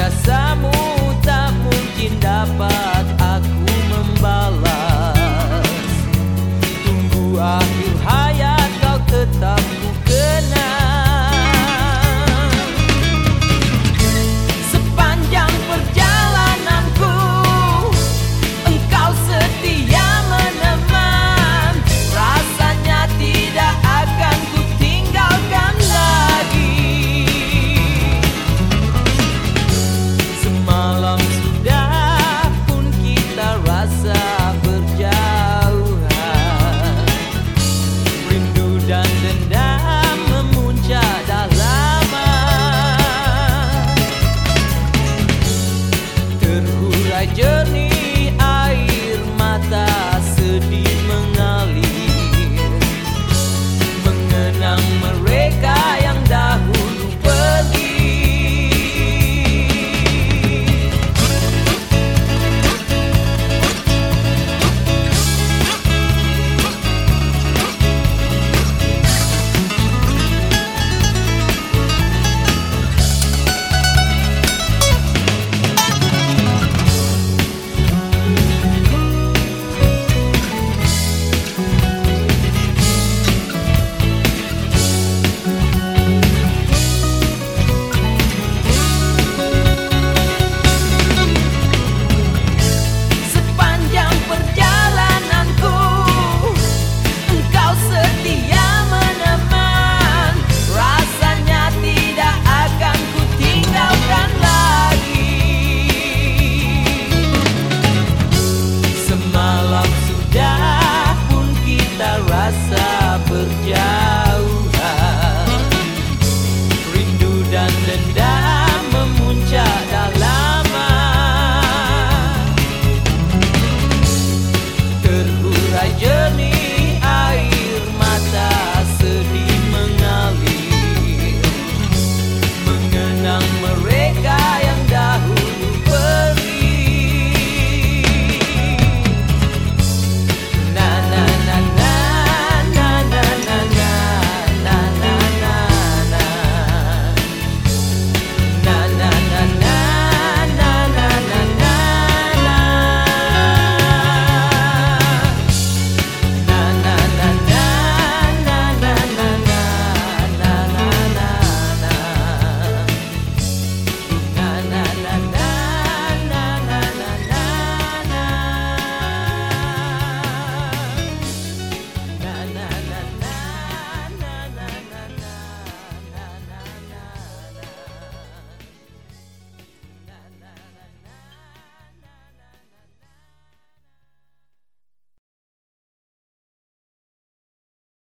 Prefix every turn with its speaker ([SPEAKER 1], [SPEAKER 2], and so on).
[SPEAKER 1] jasamu tak mungkin dapat dan dendam memuncak dalam terulai jernih